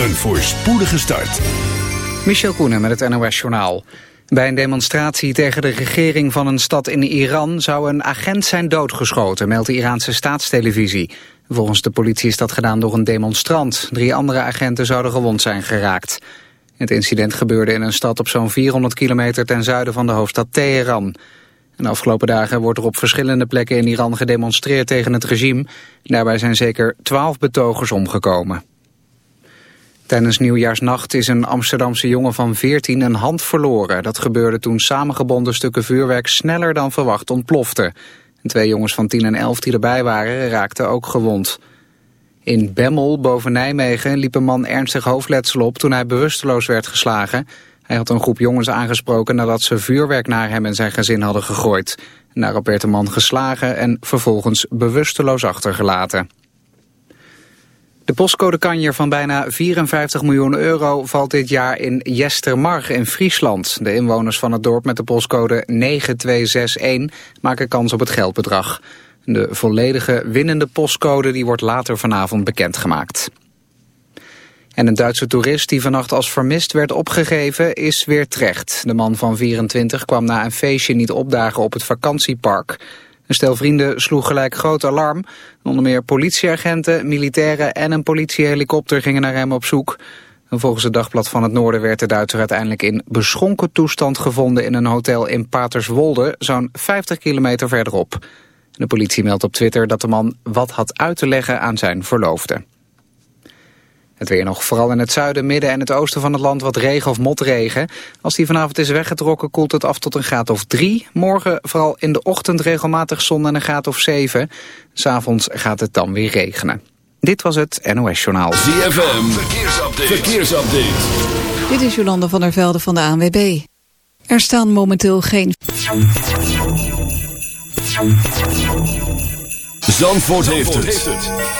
Een voorspoedige start. Michel Koenen met het NOS-journaal. Bij een demonstratie tegen de regering van een stad in Iran... zou een agent zijn doodgeschoten, meldt de Iraanse staatstelevisie. Volgens de politie is dat gedaan door een demonstrant. Drie andere agenten zouden gewond zijn geraakt. Het incident gebeurde in een stad op zo'n 400 kilometer... ten zuiden van de hoofdstad Teheran. De afgelopen dagen wordt er op verschillende plekken in Iran gedemonstreerd tegen het regime. Daarbij zijn zeker twaalf betogers omgekomen. Tijdens nieuwjaarsnacht is een Amsterdamse jongen van 14 een hand verloren. Dat gebeurde toen samengebonden stukken vuurwerk sneller dan verwacht ontploften. twee jongens van 10 en 11 die erbij waren raakten ook gewond. In Bemmel, boven Nijmegen, liep een man ernstig hoofdletsel op toen hij bewusteloos werd geslagen. Hij had een groep jongens aangesproken nadat ze vuurwerk naar hem en zijn gezin hadden gegooid. Daarop werd de man geslagen en vervolgens bewusteloos achtergelaten. De postcode kanjer van bijna 54 miljoen euro valt dit jaar in Jestermar in Friesland. De inwoners van het dorp met de postcode 9261 maken kans op het geldbedrag. De volledige winnende postcode die wordt later vanavond bekendgemaakt. En een Duitse toerist die vannacht als vermist werd opgegeven is weer terecht. De man van 24 kwam na een feestje niet opdagen op het vakantiepark. Een stel vrienden sloeg gelijk groot alarm. Onder meer politieagenten, militairen en een politiehelikopter gingen naar hem op zoek. volgens het Dagblad van het Noorden werd de Duitser uiteindelijk in beschonken toestand gevonden in een hotel in Paterswolde, zo'n 50 kilometer verderop. De politie meldt op Twitter dat de man wat had uit te leggen aan zijn verloofde. Het weer nog vooral in het zuiden, midden en het oosten van het land wat regen of motregen. Als die vanavond is weggetrokken koelt het af tot een graad of drie. Morgen vooral in de ochtend regelmatig zon en een graad of zeven. S'avonds gaat het dan weer regenen. Dit was het NOS Journaal. ZFM, verkeersupdate. verkeersupdate. Dit is Jolande van der Velde van de ANWB. Er staan momenteel geen... Zandvoort, heeft, het.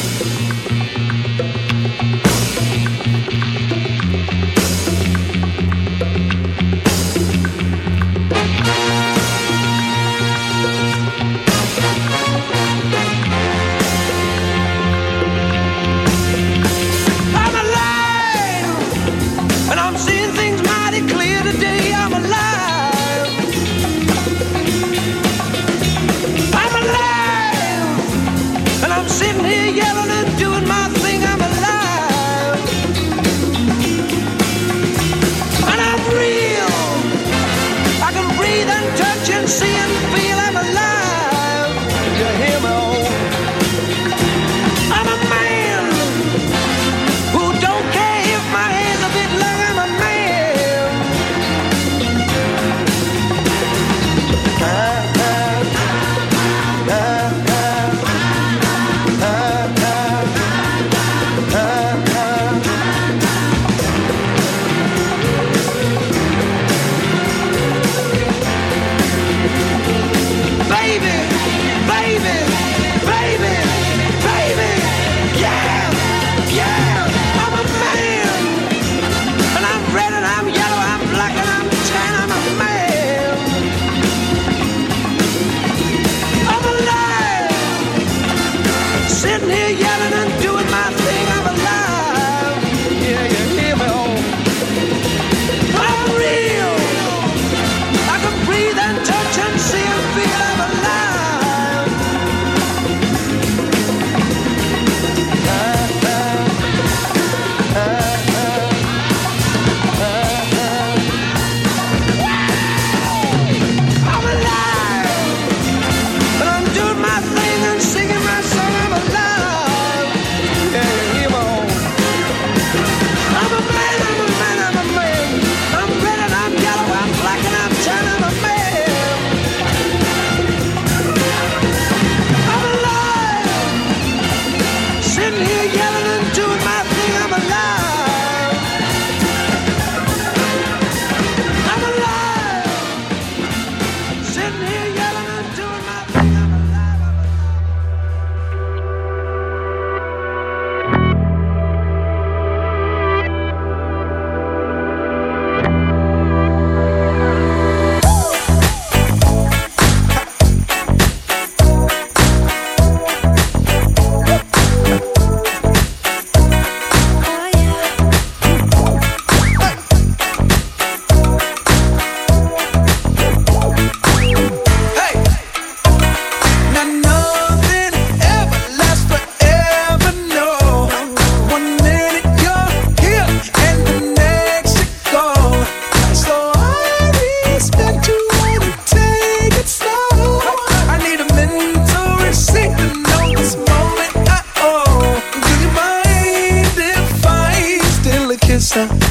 yourself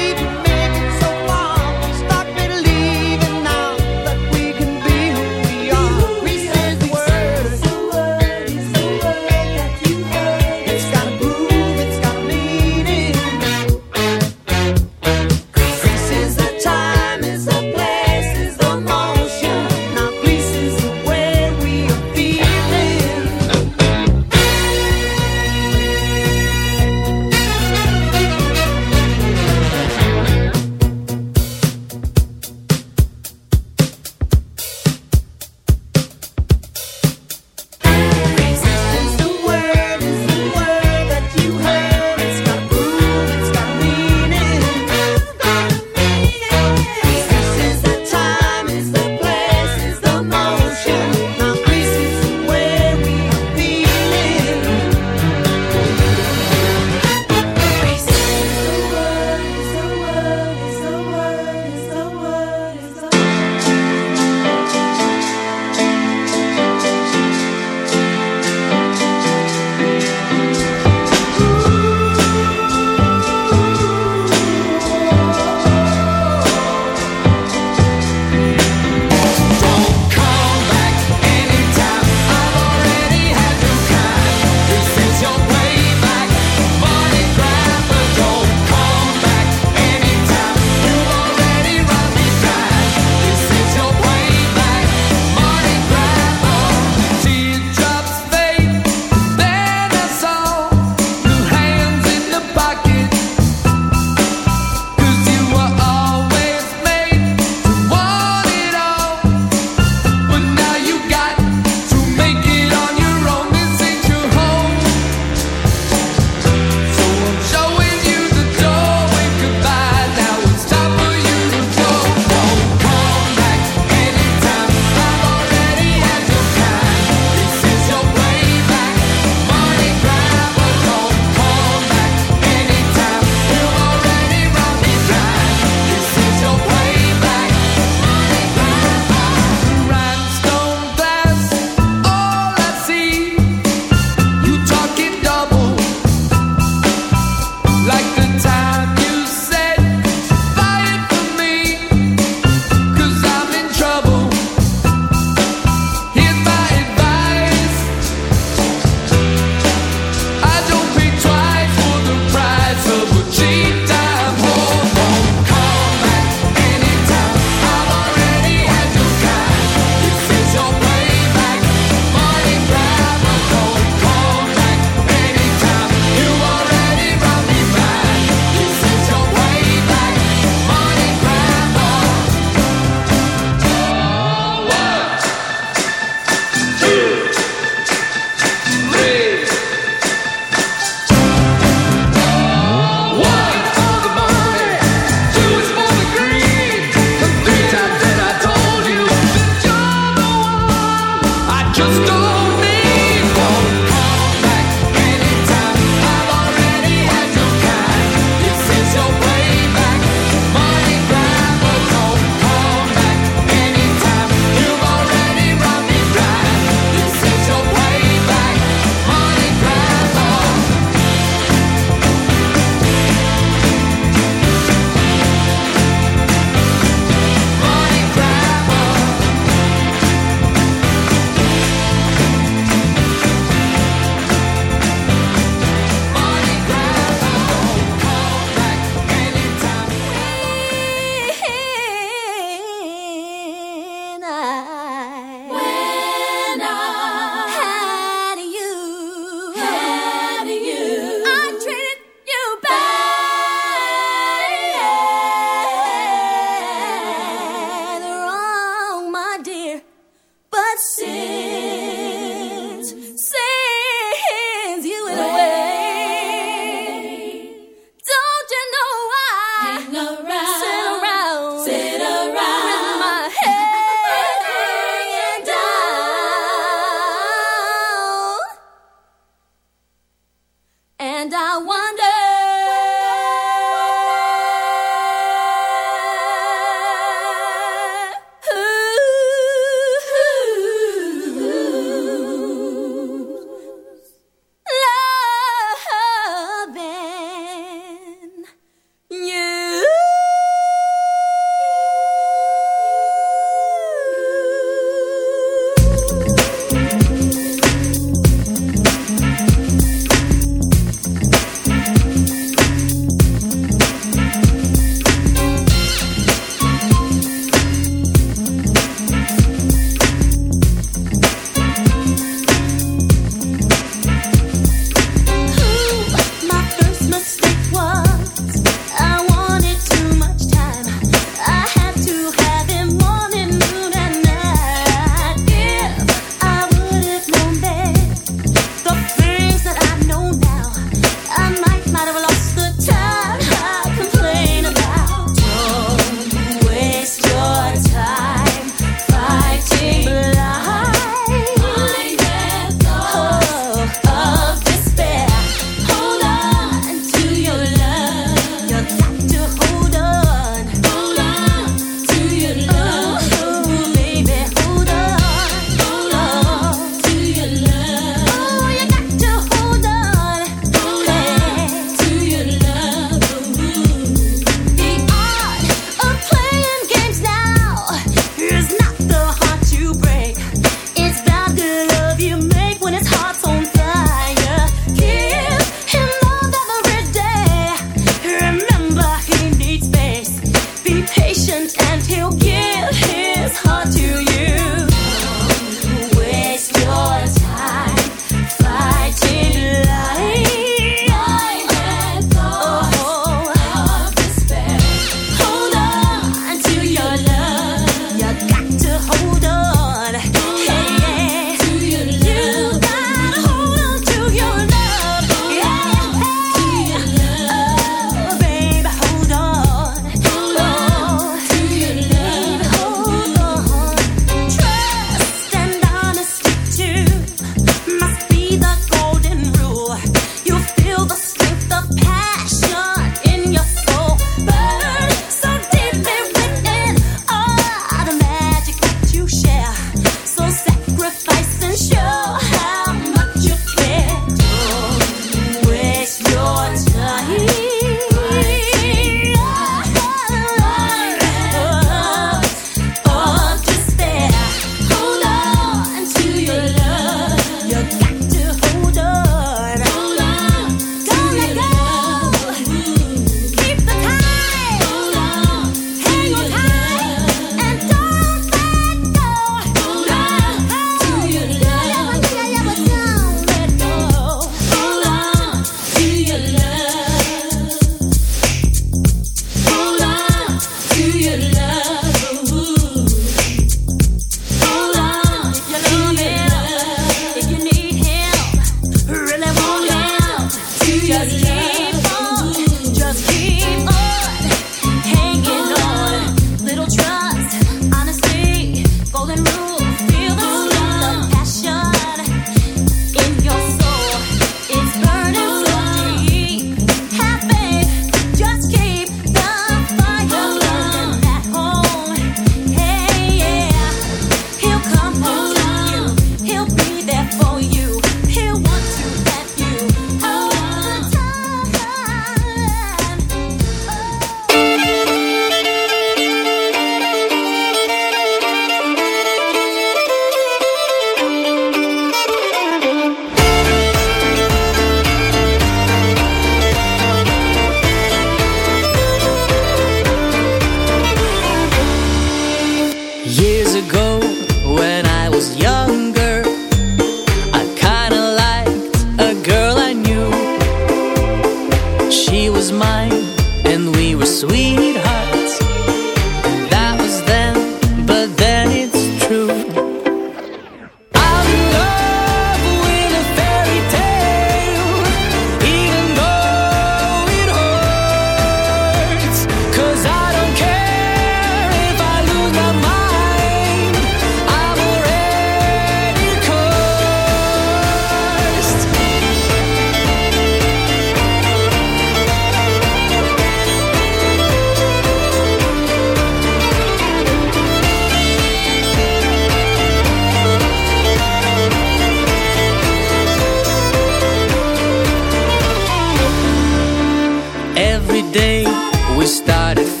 we started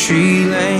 country lanes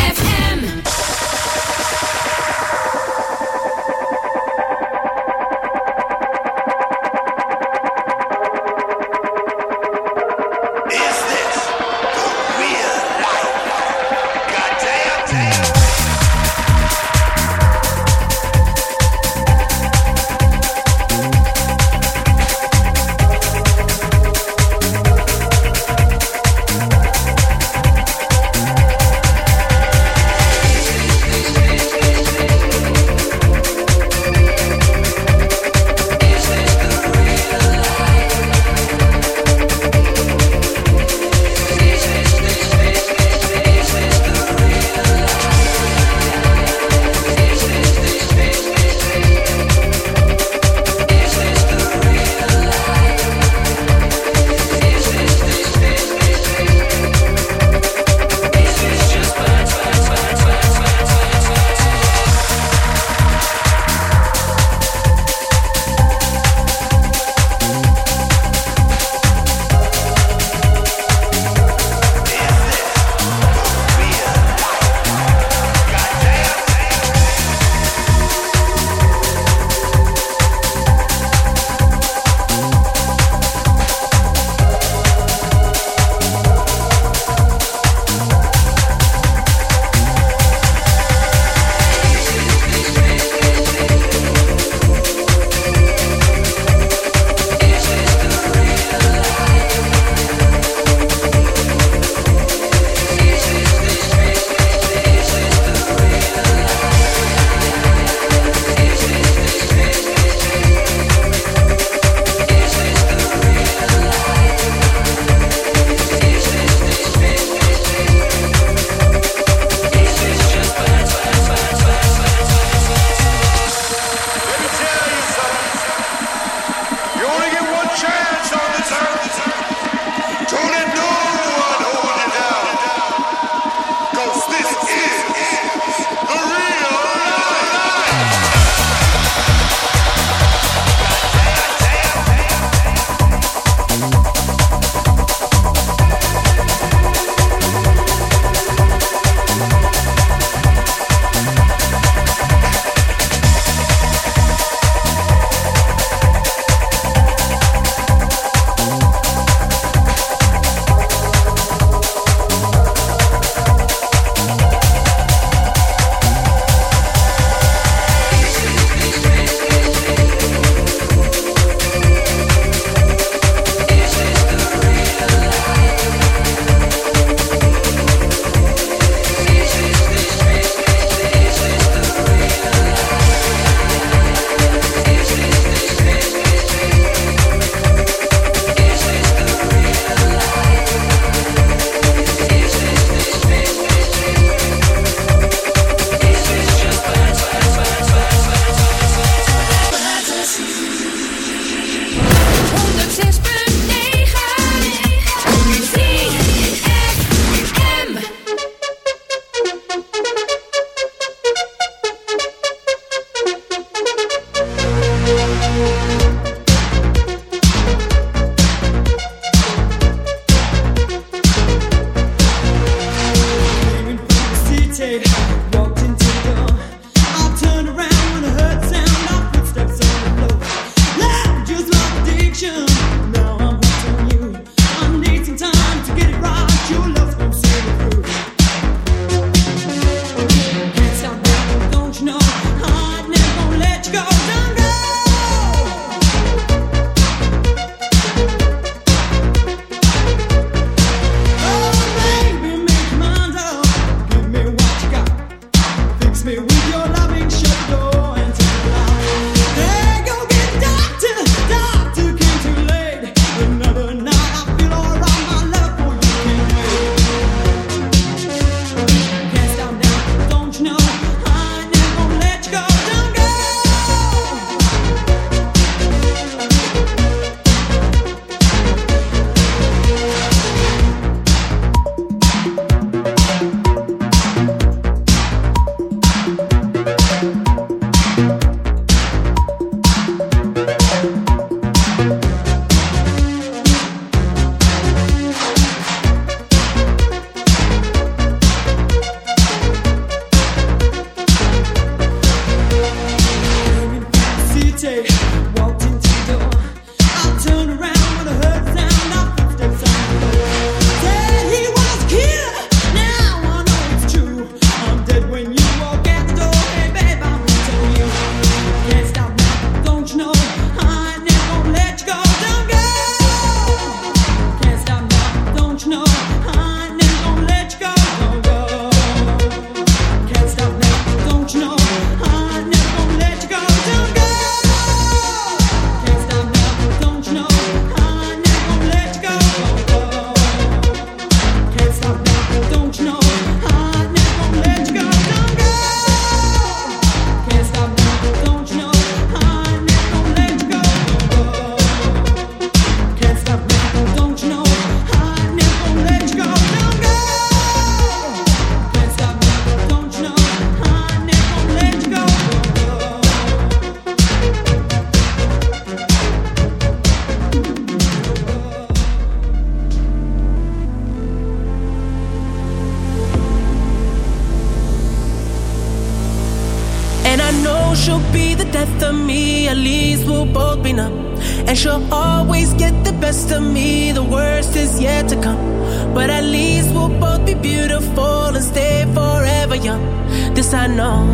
This I know.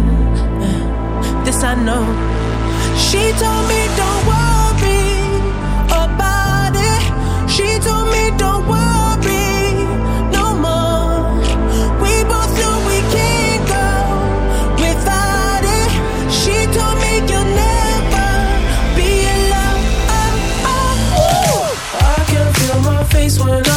This I know. She told me don't worry about it. She told me don't worry no more. We both know we can't go without it. She told me you'll never be alone. I can feel my face when I'm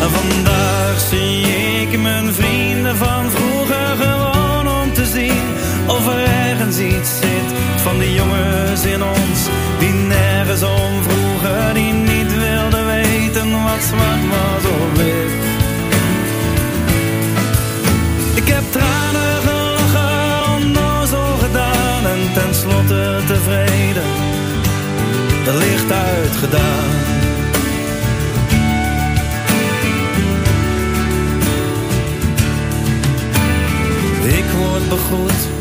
Vandaag zie ik mijn vrienden van vroeger gewoon om te zien of er ergens iets zit van die jongens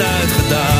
heeft uitgedaan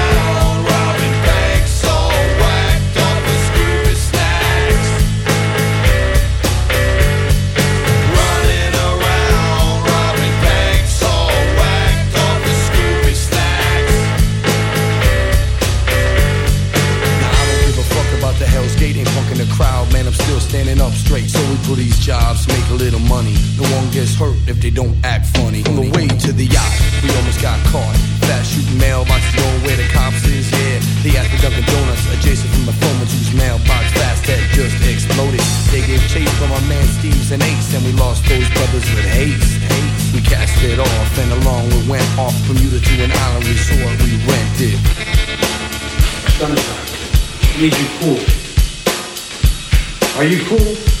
Bermuda to an island resort we rented. Need you cool. Are you cool?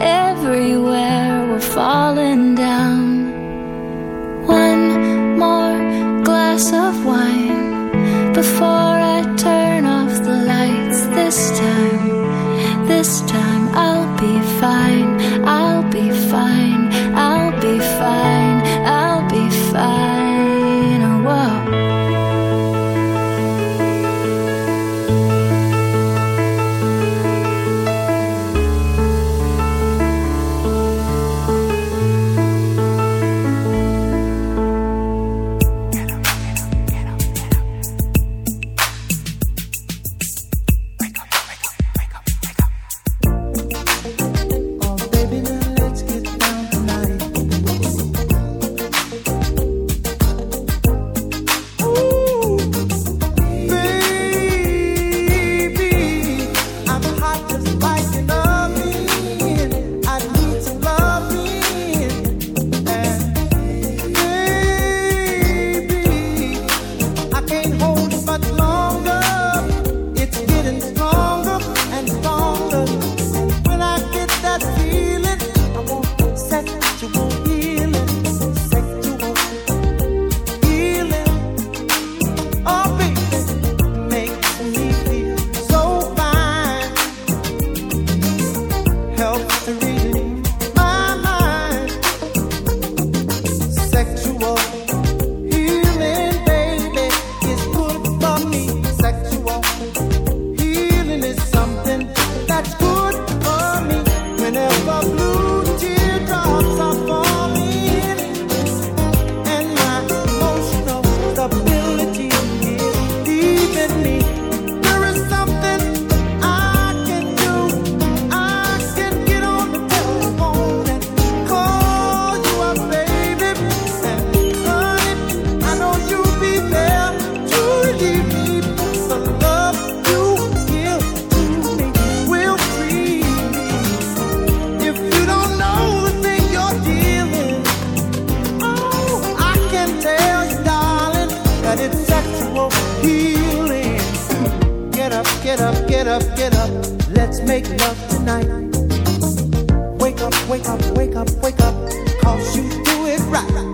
everywhere. We're falling. up, get up, let's make love tonight. Wake up, wake up, wake up, wake up, cause you do it right.